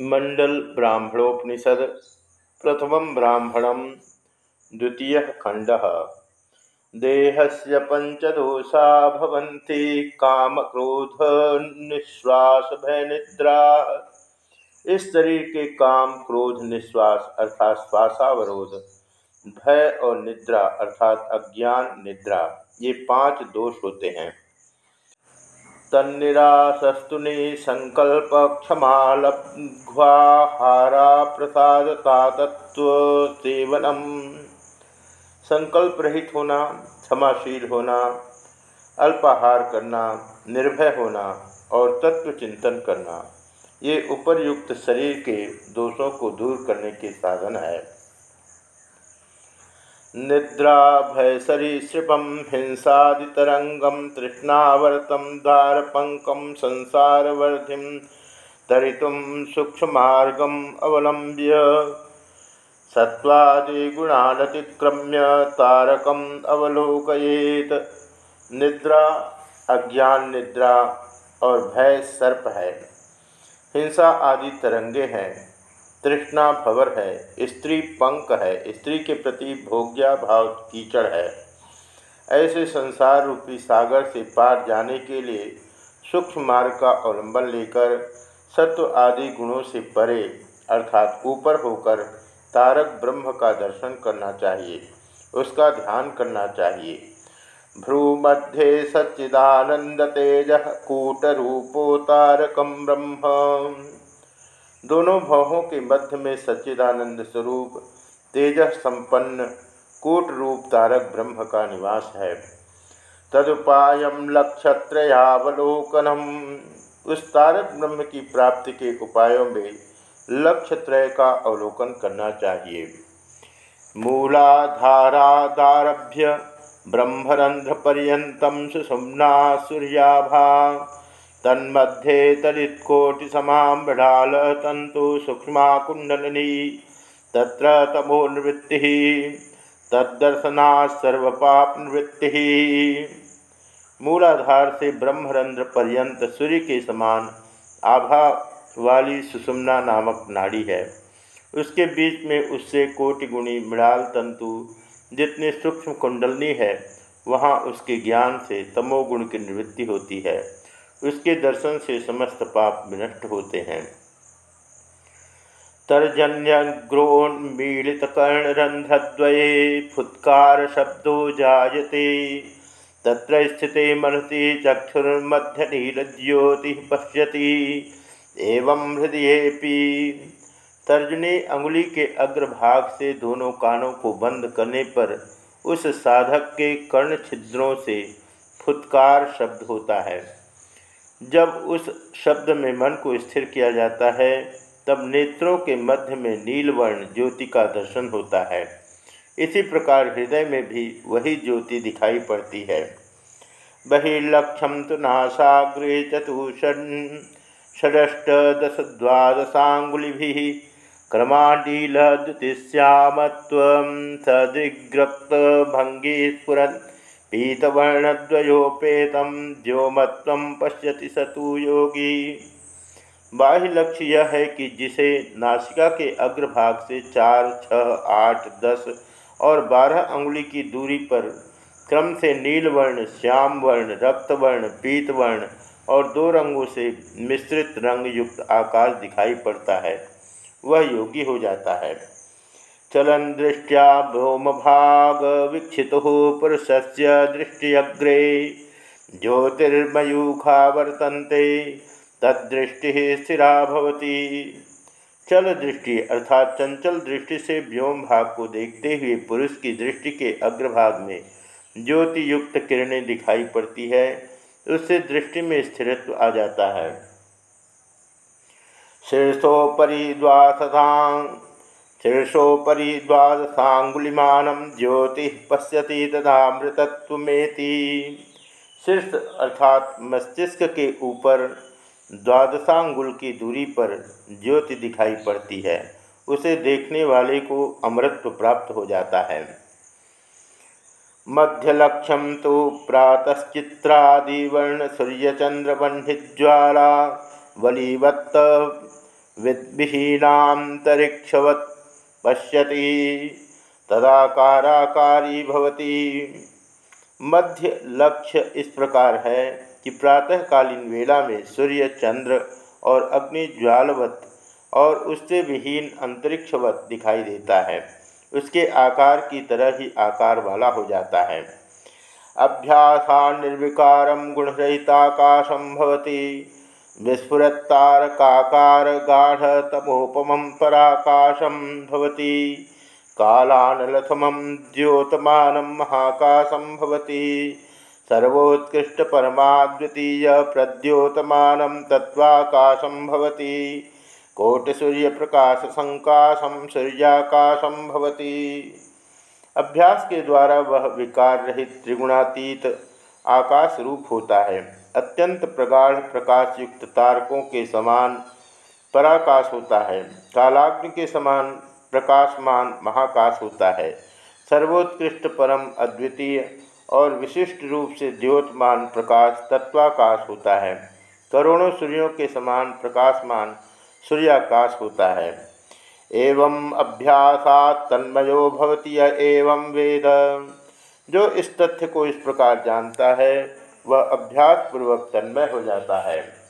मंडल ब्राह्मणोपनिषद प्रथम ब्राह्मण द्वितीय खंड देहस्य पंचदोषा भवन्ति काम क्रोध निश्वास भय निद्रा इस शरीर के काम, क्रोध, निश्वास अर्थात श्वासावरोध, भय और निद्रा अर्थात अज्ञान, निद्रा, ये पाँच दोष होते हैं। निसंकल्प क्षमालघ्वाहारा प्रसादता तत्व सेवनम। संकल्प रहित होना, क्षमाशील होना, अल्पाहार करना, निर्भय होना और तत्व चिंतन करना, ये उपरयुक्त शरीर के दोषों को दूर करने के साधन है। निद्रा भयसरीसृपं हिंसादितरङ्गं तृष्णावर्तं द्वारपङ्कं संसारवर्धिं तरितुं सूक्ष्ममार्गम् अवलम्ब्य सत्वादिगुणानतिक्रम्य तारकम् अवलोकयेत। निद्रा, अज्ञान निद्रा और भय सर्प है। हिंसा आदि तरंगे हैं। तृष्णा भवर है, स्त्री पंक है, स्त्री के प्रति भोग्या भाव कीचड़ है। ऐसे संसार रूपी सागर से पार जाने के लिए सूक्ष्म मार्ग का अवलंबन लेकर सत्व आदि गुणों से परे, अर्थात ऊपर होकर तारक ब्रह्म का दर्शन करना चाहिए, उसका ध्यान करना चाहिए। भ्रूमध्ये सच्चिदानंद तेज कूटरूपो तारकम ब्रह्म। दोनों भावों के मध्य में सच्चिदानंद स्वरूप तेज संपन्न, कूट रूप तारक ब्रह्म का निवास है। तदुपाय लक्षत्रयावलोकनम। उस तारक ब्रह्म की प्राप्ति के उपायों में लक्ष्यत्रय का अवलोकन करना चाहिए। मूलाधारादारभ्य ब्रह्मरंध्र पर्यतम सुषुम्ना सूर्याभा। तन्मध्ये तलित्कोटिसमाम्बढाल तंतु सूक्ष्मा कुंडलिनी तत्र तदर्शना सर्वपापनिवृत्ति। मूलाधार से ब्रह्मरंध्र पर्यंत सूर्य के समान आभा वाली सुषुम्ना नामक नाड़ी है। उसके बीच में उससे कोटिगुणी मृणाल तंतु जितने सूक्ष्म कुंडलनी है, वहाँ उसके ज्ञान से तमोगुण की निवृत्ति होती है। उसके दर्शन से समस्त पाप विनष्ट होते हैं। तर्जन्यग्रोन्मीलित कर्णरंध्रद्वये फुत्कार शब्दो जायते, तत्र स्थिते मनसी नीलज्योति पश्यति, एवं हृदयेपि तर्जनी अंगुली के अग्रभाग से दोनों कानों को बंद करने पर उस साधक के कर्ण छिद्रों से फुत्कार शब्द होता है। जब उस शब्द में मन को स्थिर किया जाता है, तब नेत्रों के मध्य में नीलवर्ण ज्योति का दर्शन होता है। इसी प्रकार हृदय में भी वही ज्योति दिखाई पड़ती है। बहिर्लक्ष्यम तो नाशाग्रे चतुषण द्युतिश्यामत्व सदिग्रक्त भंगी स्फुरन पीतवर्णद्वयोपेत व्योमत्व पश्यति सतु योगी। बाह्य लक्ष्य यह है कि जिसे नासिका के अग्रभाग से चार छः आठ, दस और बारह अंगुली की दूरी पर क्रम से नीलवर्ण श्याम वर्ण रक्तवर्ण पीतवर्ण और दो रंगों से मिश्रित रंग युक्त आकाश दिखाई पड़ता है। वह योगी हो जाता है। चलन दृष्टिया भाग वीक्षि पुरुष से दृष्टिअग्रे ज्योतिर्मयूखा वर्तन्ते तदृष्टि स्थिरा भवती। चल दृष्टि अर्थात चंचल दृष्टि से व्योम भाग को देखते हुए पुरुष की दृष्टि के अग्रभाग में ज्योति युक्त किरणें दिखाई पड़ती है, उससे दृष्टि में स्थिरत्व आ जाता है। शीर्षोपरी द्वासधांग शीर्षोपरी द्वादशांगुलिमान ज्योति पश्यति तदामृतत्वेति शीर्ष अर्थात मस्तिष्क के ऊपर द्वादशांगुल की दूरी पर ज्योति दिखाई पड़ती है। उसे देखने वाले को अमृतत्व प्राप्त हो जाता है। मध्यलक्ष्यम तो प्रातश्चित्रादिवर्ण सूर्यचंद्रबंधिज्वाला वलीवत्त विहीनातरीक्षवत् पश्यति। तदाकाराकारी भवती। मध्य लक्ष्य इस प्रकार है कि प्रातःकालीन वेला में सूर्य, चंद्र और अग्नि ज्वालवत और उससे विहीन अंतरिक्षवत दिखाई देता है। उसके आकार की तरह ही आकार वाला हो जाता है। अभ्यासा निर्विकार गुणरहिताकाशम भवती। विस्फुरत्तारकाकार गाढ़ तमोपम पराकाशम भवती। कालानलथमं द्योतमानं महाकाशं भवति। सर्वोत्कृष्टपरमाद्वितीयप्रद्योतमानं तत्त्वाकाशं भवति। कोटिसूर्यप्रकाशसङ्काशं सूर्याकाशं भवति। अभ्यास के द्वारा वह विकार रहित त्रिगुणातीत आकाश रूप होता है। अत्यंत प्रगाढ़ प्रकाश युक्त तारकों के समान पराकाश होता है। कालाग्नि के समान प्रकाशमान महाकाश होता है। सर्वोत्कृष्ट परम अद्वितीय और विशिष्ट रूप से द्योतमान प्रकाश तत्वाकाश होता है। करोड़ों सूर्यों के समान प्रकाशमान सूर्याकाश होता है। एवं अभ्यासा तन्मयो भवती एवं वेद। जो इस तथ्य को इस प्रकार जानता है, वह अभ्यास पूर्वक तन्मय हो जाता है।